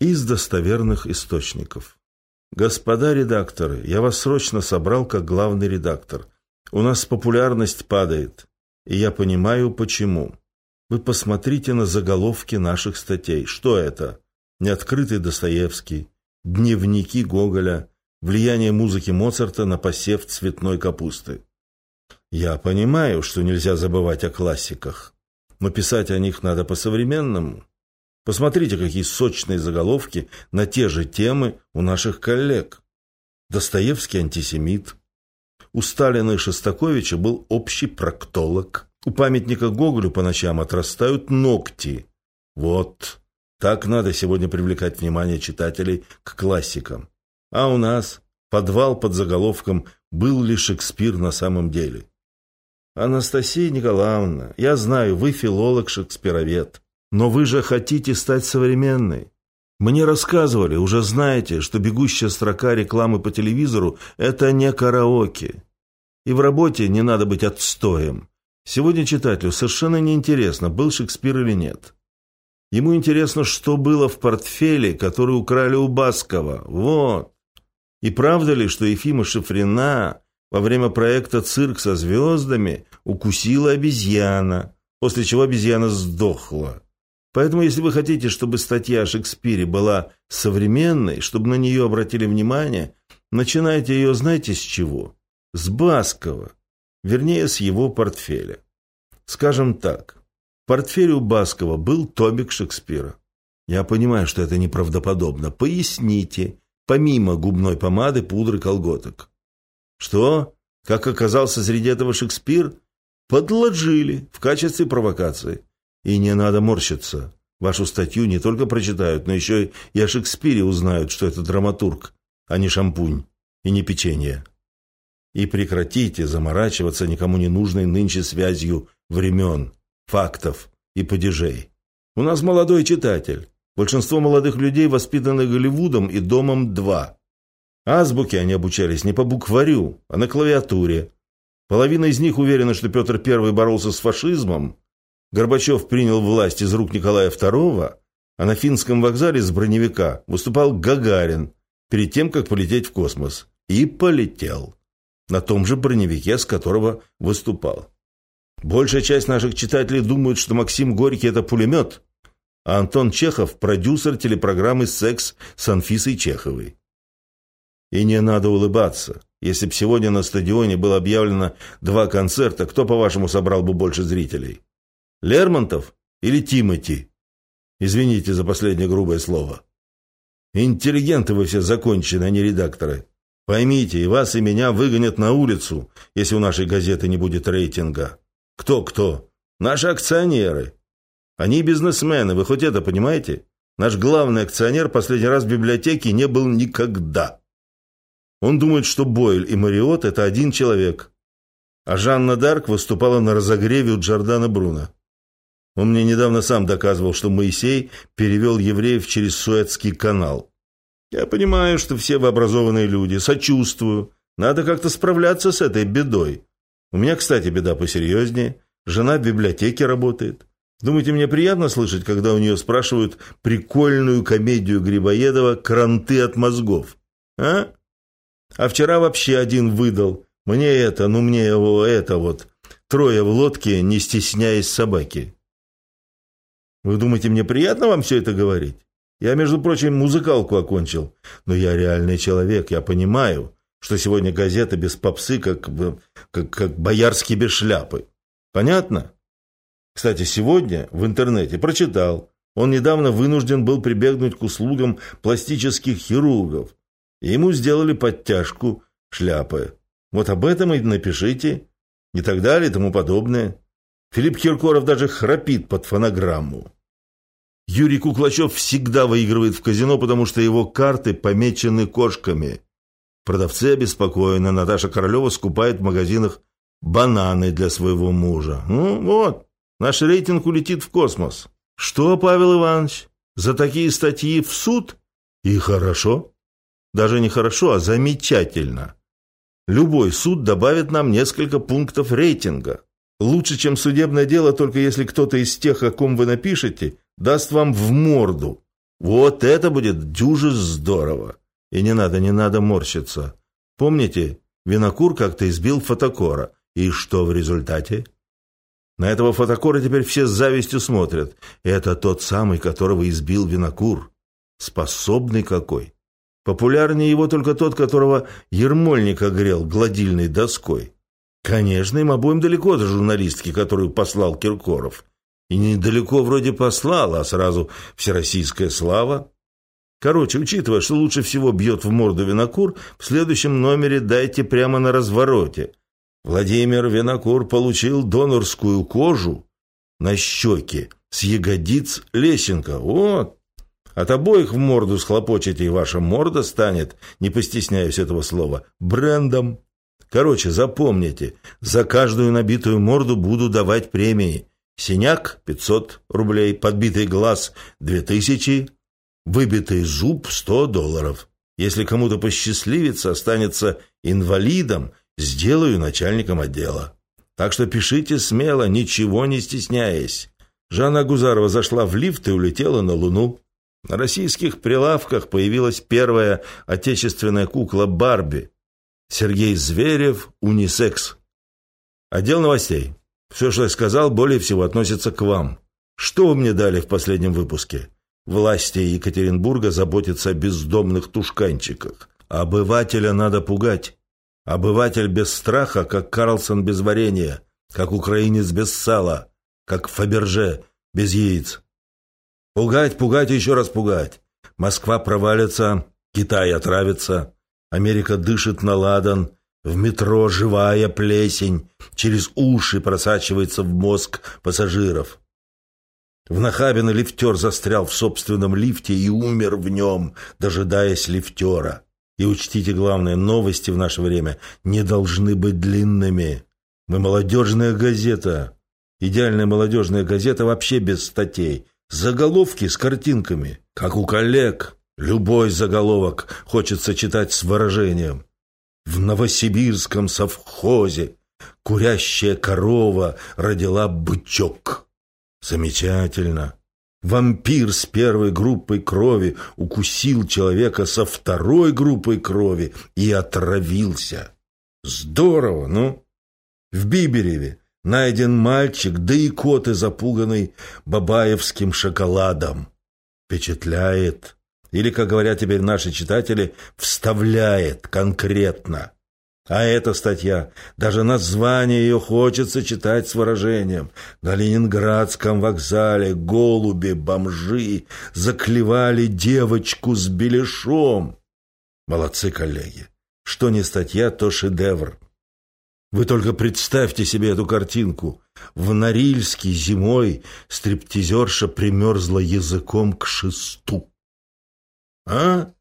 Из достоверных источников. Господа редакторы, я вас срочно собрал как главный редактор. У нас популярность падает, и я понимаю, почему. Вы посмотрите на заголовки наших статей. Что это? Неоткрытый Достоевский, дневники Гоголя, влияние музыки Моцарта на посев цветной капусты. Я понимаю, что нельзя забывать о классиках, но писать о них надо по-современному. Посмотрите, какие сочные заголовки на те же темы у наших коллег. Достоевский антисемит. У Сталина и Шостаковича был общий проктолог. У памятника Гоголю по ночам отрастают ногти. Вот, так надо сегодня привлекать внимание читателей к классикам. А у нас подвал под заголовком «Был ли Шекспир на самом деле?» Анастасия Николаевна, я знаю, вы филолог-шекспировед, но вы же хотите стать современной. Мне рассказывали, уже знаете, что бегущая строка рекламы по телевизору – это не караоке. И в работе не надо быть отстоем. Сегодня читателю совершенно неинтересно, был Шекспир или нет. Ему интересно, что было в портфеле, который украли у Баскова. Вот. И правда ли, что Ефима Шифрина во время проекта «Цирк со звездами» укусила обезьяна, после чего обезьяна сдохла? Поэтому, если вы хотите, чтобы статья о Шекспире была современной, чтобы на нее обратили внимание, начинайте ее, знаете, с чего? С Баскова. Вернее, с его портфеля. Скажем так, в портфеле у Баскова был томик Шекспира. Я понимаю, что это неправдоподобно. Поясните, помимо губной помады, пудры, колготок. Что? Как оказался среди этого Шекспир? Подложили в качестве провокации. И не надо морщиться. Вашу статью не только прочитают, но еще и о Шекспире узнают, что это драматург, а не шампунь и не печенье. И прекратите заморачиваться никому не нужной нынче связью времен, фактов и падежей. У нас молодой читатель. Большинство молодых людей воспитаны Голливудом и Домом-2. Азбуки они обучались не по букварю, а на клавиатуре. Половина из них уверена, что Петр I боролся с фашизмом, Горбачев принял власть из рук Николая II, а на финском вокзале с броневика выступал Гагарин перед тем, как полететь в космос. И полетел. На том же броневике, с которого выступал. Большая часть наших читателей думают, что Максим Горький – это пулемет, а Антон Чехов – продюсер телепрограммы «Секс» с Анфисой Чеховой. И не надо улыбаться. Если бы сегодня на стадионе было объявлено два концерта, кто, по-вашему, собрал бы больше зрителей? Лермонтов или Тимати? Извините за последнее грубое слово. Интеллигенты вы все закончены, а не редакторы. Поймите, и вас, и меня выгонят на улицу, если у нашей газеты не будет рейтинга. Кто-кто? Наши акционеры. Они бизнесмены, вы хоть это понимаете? Наш главный акционер последний раз в библиотеке не был никогда. Он думает, что Бойль и Мариот – это один человек. А Жанна Дарк выступала на разогреве у Джордана Бруно. Он мне недавно сам доказывал, что Моисей перевел евреев через Суэцкий канал. Я понимаю, что все вы образованные люди, сочувствую. Надо как-то справляться с этой бедой. У меня, кстати, беда посерьезнее. Жена в библиотеке работает. Думаете, мне приятно слышать, когда у нее спрашивают прикольную комедию Грибоедова «Кранты от мозгов»? А? А вчера вообще один выдал. Мне это, ну мне его это вот. Трое в лодке, не стесняясь собаки. Вы думаете, мне приятно вам все это говорить? Я, между прочим, музыкалку окончил. Но я реальный человек, я понимаю, что сегодня газета без попсы, как, как, как боярский без шляпы. Понятно? Кстати, сегодня в интернете прочитал. Он недавно вынужден был прибегнуть к услугам пластических хирургов. И ему сделали подтяжку шляпы. Вот об этом и напишите. И так далее, и тому подобное. Филипп Киркоров даже храпит под фонограмму. Юрий Куклачев всегда выигрывает в казино, потому что его карты помечены кошками. Продавцы обеспокоены. Наташа Королева скупает в магазинах бананы для своего мужа. Ну вот, наш рейтинг улетит в космос. Что, Павел Иванович, за такие статьи в суд? И хорошо. Даже не хорошо, а замечательно. Любой суд добавит нам несколько пунктов рейтинга. Лучше, чем судебное дело, только если кто-то из тех, о ком вы напишете, даст вам в морду. Вот это будет дюже здорово. И не надо, не надо морщиться. Помните, Винокур как-то избил фотокора. И что в результате? На этого фотокора теперь все с завистью смотрят. Это тот самый, которого избил Винокур. Способный какой. Популярнее его только тот, которого Ермольник огрел гладильной доской. Конечно, им обоим далеко до журналистки, которую послал Киркоров. И недалеко вроде послал, а сразу всероссийская слава. Короче, учитывая, что лучше всего бьет в морду винокур, в следующем номере дайте прямо на развороте. Владимир Винокур получил донорскую кожу на щеке с ягодиц Лещенко. Вот. От обоих в морду схлопочете, и ваша морда станет, не постесняюсь этого слова, брендом. Короче, запомните, за каждую набитую морду буду давать премии. Синяк – 500 рублей, подбитый глаз – 2000, выбитый зуб – 100 долларов. Если кому-то посчастливится, останется инвалидом, сделаю начальником отдела. Так что пишите смело, ничего не стесняясь. Жанна Гузарова зашла в лифт и улетела на Луну. На российских прилавках появилась первая отечественная кукла Барби. Сергей Зверев, унисекс. Отдел новостей. Все, что я сказал, более всего относится к вам. Что вы мне дали в последнем выпуске? Власти Екатеринбурга заботятся о бездомных тушканчиках. Обывателя надо пугать. Обыватель без страха, как Карлсон без варенья, как украинец без сала, как Фаберже без яиц. Пугать, пугать и еще раз пугать. Москва провалится, Китай отравится, Америка дышит на ладан, в метро живая плесень через уши просачивается в мозг пассажиров. В Нахабино лифтер застрял в собственном лифте и умер в нем, дожидаясь лифтера. И учтите главное, новости в наше время не должны быть длинными. Мы молодежная газета. Идеальная молодежная газета вообще без статей. Заголовки с картинками, как у коллег. Любой заголовок хочется читать с выражением. В новосибирском совхозе курящая корова родила бычок. Замечательно. Вампир с первой группой крови укусил человека со второй группой крови и отравился. Здорово, ну? В Бибереве найден мальчик, да и коты запуганный бабаевским шоколадом. Впечатляет или, как говорят теперь наши читатели, вставляет конкретно. А эта статья, даже название ее хочется читать с выражением. На Ленинградском вокзале голуби, бомжи заклевали девочку с беляшом. Молодцы, коллеги. Что не статья, то шедевр. Вы только представьте себе эту картинку. В Норильске зимой стриптизерша примерзла языком к шесту. А?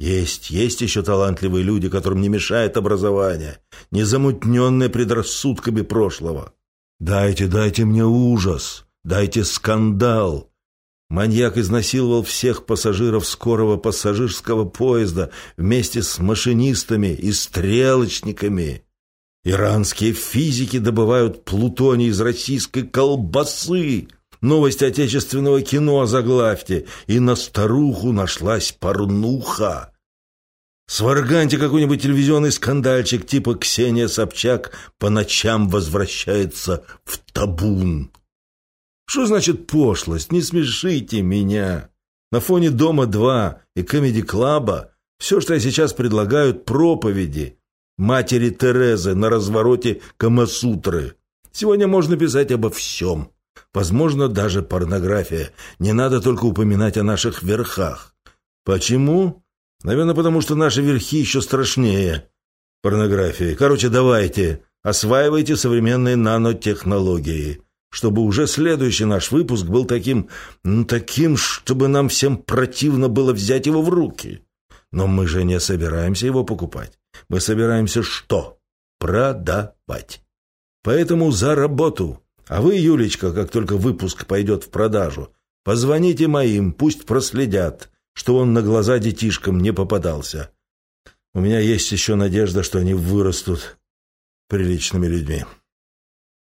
Есть, есть еще талантливые люди, которым не мешает образование, не замутненное предрассудками прошлого. Дайте, дайте мне ужас, дайте скандал. Маньяк изнасиловал всех пассажиров скорого пассажирского поезда вместе с машинистами и стрелочниками. Иранские физики добывают плутоний из российской колбасы. Новость отечественного кино заглавьте, и на старуху нашлась порнуха. Сварганьте какой-нибудь телевизионный скандальчик, типа Ксения Собчак по ночам возвращается в табун. Что значит пошлость? Не смешите меня. На фоне «Дома-2» и «Комеди-клаба» все, что я сейчас предлагаю, проповеди матери Терезы на развороте Камасутры. Сегодня можно писать обо всем. Возможно, даже порнография. Не надо только упоминать о наших верхах. Почему? Наверное, потому что наши верхи еще страшнее порнографии. Короче, давайте, осваивайте современные нанотехнологии, чтобы уже следующий наш выпуск был таким, ну, таким, чтобы нам всем противно было взять его в руки. Но мы же не собираемся его покупать. Мы собираемся что? Продавать. Поэтому за работу. А вы, Юлечка, как только выпуск пойдет в продажу, позвоните моим, пусть проследят, что он на глаза детишкам не попадался. У меня есть еще надежда, что они вырастут приличными людьми.